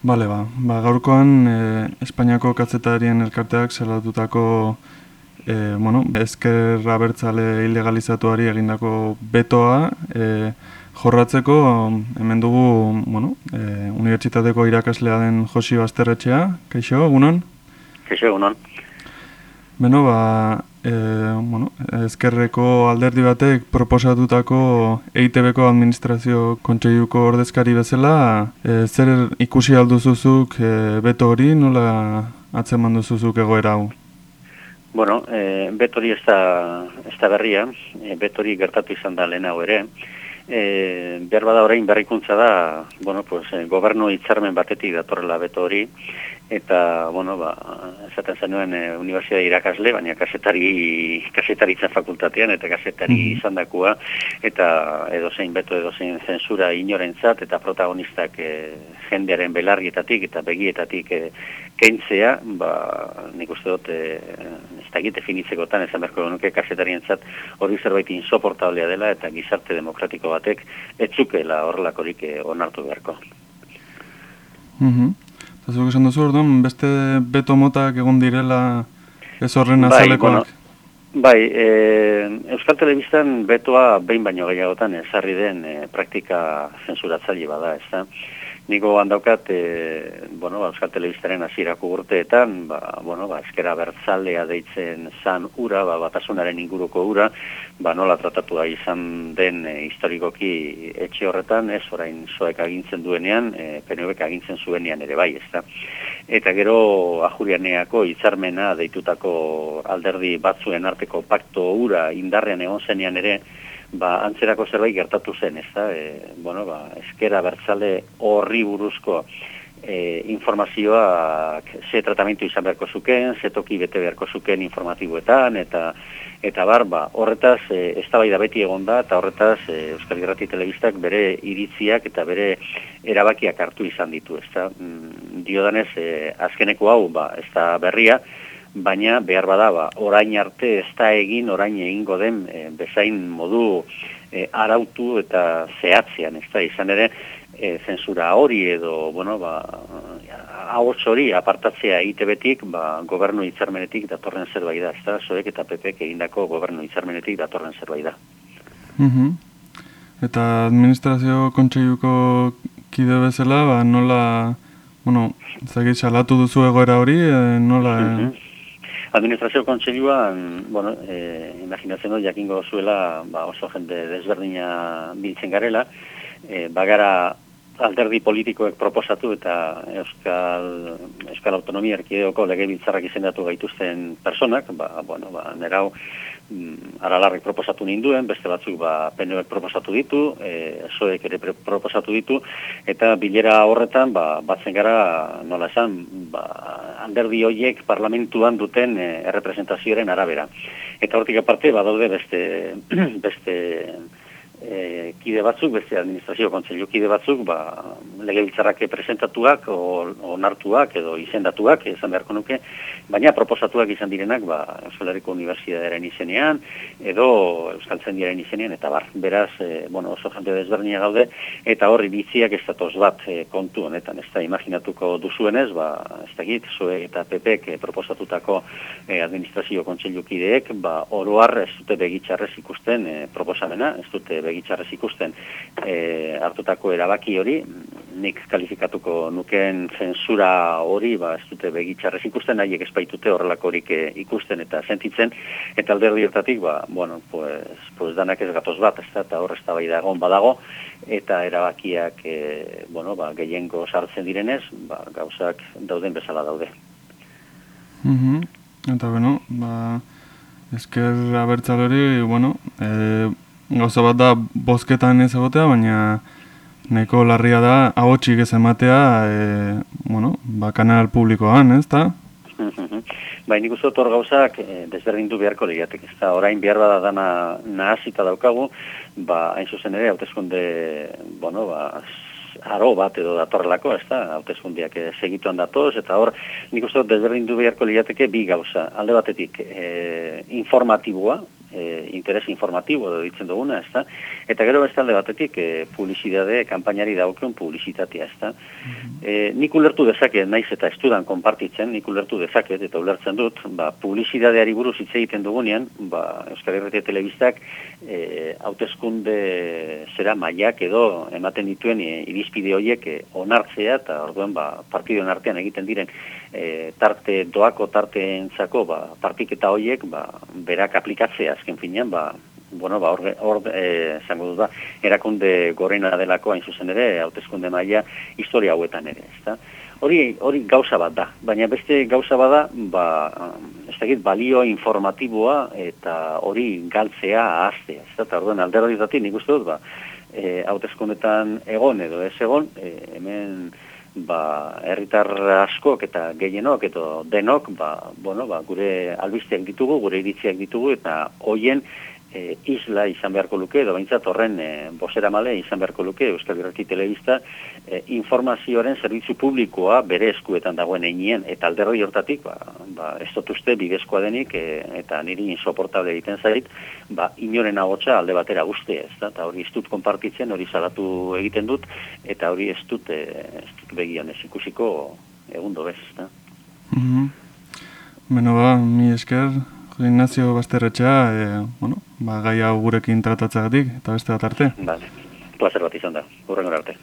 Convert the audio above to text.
Bale, ba, ba gaurkoan e, Espainiako katzetarien elkarteak zelatutako e, bueno, ezkerra bertzale ilegalizatuari egindako betoa e, jorratzeko hemen dugu bueno, e, unibertsitateko irakaslea den Josi Basterretxea, kaixo, egunon? Kaixo, egunon. Beno, ba, e, bueno, ezkerreko alderdi batek proposatutako EITB-ko administrazio kontseiluko ordezkari bezala, e, zer ikusi alduzuzuk e, beto hori, nola atzeman duzuzuk egoera hau? Bueno, e, beto hori ez da, ez da berria, e, beto hori gertatu izan da lehen hau ere, e, behar bada orain berrikuntza da, bueno, pues, gobernu hitzarmen batetik datorrela beto hori, eta, bueno, ba, esaten zenuen e, universidade irakasle, baina kasetari, kasetaritza fakultatean, eta kasetari mm -hmm. izan dakua, eta edozein beto, edozein zensura inorentzat, eta protagonistak e, jendearen belarrietatik eta begietatik e, kentzea, ba, nik uste dut, e, ez da definitzekotan, ezan berko nuke kasetarientzat hori zerbait insoportablea dela, eta gizarte demokratiko batek, etzukela horrelakorik e, onartu beharko. Mm Eta zuk esan duzu, orduan, beste beto motak egon direla ez horren bai, azalekoak? Bueno, bai, e, Euskal Telebistan betoa behin baino gehiagotan ezarri den e, praktika zensuratzaile bada, ez da? Niko handaukat, e, bueno, ba, Euskal Telebistaren hasierako urteetan, ba, bueno, ba, eskera bertzalea deitzen zan ura, ba, batasunaren inguruko ura, ba, nola tratatua izan den e, historikoki etxe horretan, ez orain zoek agintzen duenean, e, PNVek agintzen zuenean ere bai, ez da. Eta gero ajurianeako hitzarmena deitutako alderdi batzuen arteko pakto ura indarrean egon zenean ere, ba, antzerako zerbait gertatu zen, ez da, e, bueno, ba, eskera bertzale horri buruzko e, informazioa ze tratamentu izan beharko zuken, ze toki bete beharko zuken informatiboetan, eta eta bar, ba, horretaz, e, ez da beti egon da, eta horretaz, e, Euskal Gerrati Telebistak bere iritziak eta bere erabakiak hartu izan ditu, ez da, mm, diodanez, e, azkeneko hau, ba, ez da berria, baina behar bada, ba, orain arte ez da egin, orain egingo den e, bezain modu e, arautu eta zehatzean, ez da, izan ere, e, zensura hori edo, bueno, ba, ahots hori apartatzea ITB-tik, ba, gobernu hitzarmenetik datorren zerbait da, ez da, zoek eta PPek egindako gobernu hitzarmenetik datorren zerbait da. Mm Eta administrazio kontseiluko kide bezala, ba, nola, bueno, zagit salatu duzu egoera hori, nola... Mm Administrazio kontseilua, bueno, e, imaginatzen dut, jakingo zuela, ba, oso jende desberdina biltzen garela, e, bagara alderdi politikoek proposatu eta Euskal, Euskal Autonomia Erkideoko lege biltzarrak izendatu gaituzten personak, ba, bueno, ba, nerau, mm, aralarrek proposatu ninduen, beste batzuk ba, PNUek proposatu ditu, e, soek ere proposatu ditu, eta bilera horretan, ba, batzen gara, nola esan, ba, alderdi hoiek parlamentuan duten e, errepresentazioaren arabera. Eta hortik aparte, badaude beste, beste e, kide batzuk, beste administrazio kontzelu kide batzuk, ba, lege biltzarrak presentatuak, onartuak edo izendatuak, esan beharko nuke, baina proposatuak izan direnak, ba, Euskal Herriko Unibertsitateren izenean, edo Euskal Zendiaren izenean, eta bar, beraz, e, bueno, oso jante desbernia gaude, eta horri bitziak ez datoz bat e, kontu honetan, ez da imaginatuko duzuenez, ba, ez da git, zue eta PPek e, proposatutako e, administrazio kontzelu kideek, ba, oroar ez dute begitxarrez ikusten e, proposamena, ez dute begitxarrez ikusten e, hartutako erabaki hori, nik kalifikatuko nukeen zensura hori, ba, ez dute begitxarrez ikusten, haiek espaitute horrelakorik e, ikusten eta sentitzen, eta alderdi hortatik, ba, bueno, pues, pues danak ez gatoz bat, ez da, eta horrez da bai dagoen badago, eta erabakiak, e, bueno, ba, gehiengo sartzen direnez, ba, gauzak dauden bezala daude. Mm Eta, bueno, ba, esker abertzalori, bueno, e, gauza bat da bozketan ez egotea, baina neko larria da ahotxik ez ematea e, bueno, ba, kanal publikoan, ez da? Bai, nik uste hor gauzak e, desberdindu beharko lehiatek, ez da, orain behar bada dana nahazita daukagu, ba, hain zuzen ere, hautezkunde, bueno, ba, aro bat edo datorrelako, ez da, hautezkundiak e, segituan datoz, eta hor, nik uste desberdindu beharko lehiateke bi gauza, alde batetik, e, informatiboa, e, interes informatibo edo ditzen duguna, ezta? Eta gero bestalde batetik e, publizitate kanpainari dagokion publizitatea, ezta? E, nik ulertu dezaket, naiz eta estudan konpartitzen, nik ulertu dezaket eta ulertzen dut, ba, publizitateari buruz hitz egiten dugunean, ba, Euskal Herretia Telebistak e, hauteskunde zera maiak edo ematen dituen e, irizpide horiek e, onartzea eta orduen ba, partidoen artean egiten diren e, tarte doako tarteentzako ba, partiketa horiek ba, berak aplikatzea azken finean ba, bueno, ba, hor, e, zango dut ba, erakunde gorena delako hain zuzen ere, hautezkunde maila historia hauetan ere, ezta? Hori, hori gauza bat da, baina beste gauza bat da, ba, ez dakit, balio informatiboa eta hori galtzea ahaztea, ez da, eta orduen alderdi nik uste dut, ba, e, hautezkundetan egon edo ez egon, e, hemen, ba, herritar askok eta gehienok edo denok, ba, bueno, ba, gure albisteak ditugu, gure iritziak ditugu, eta hoien e, isla izan beharko luke, edo baintzat horren e, bosera male izan beharko luke, Euskal Herrati Telebista, e, informazioaren zerbitzu publikoa bere eskuetan dagoen einien, eta alderroi hortatik, ba, ba, ez dutuzte bidezkoa denik, e, eta niri insoportable egiten zait, ba, inoren agotxa alde batera guzti ez, da? eta hori ez dut konpartitzen, hori salatu egiten dut, eta hori ez dut, e, ez dut begian ez ikusiko egundo bez, da? Mm -hmm. Beno ba, mi esker, Ignacio Basterretxea, e, bueno, ba, gai hau gurekin tratatzagatik, eta beste bat arte. Vale, placer bat izan da, hurren arte.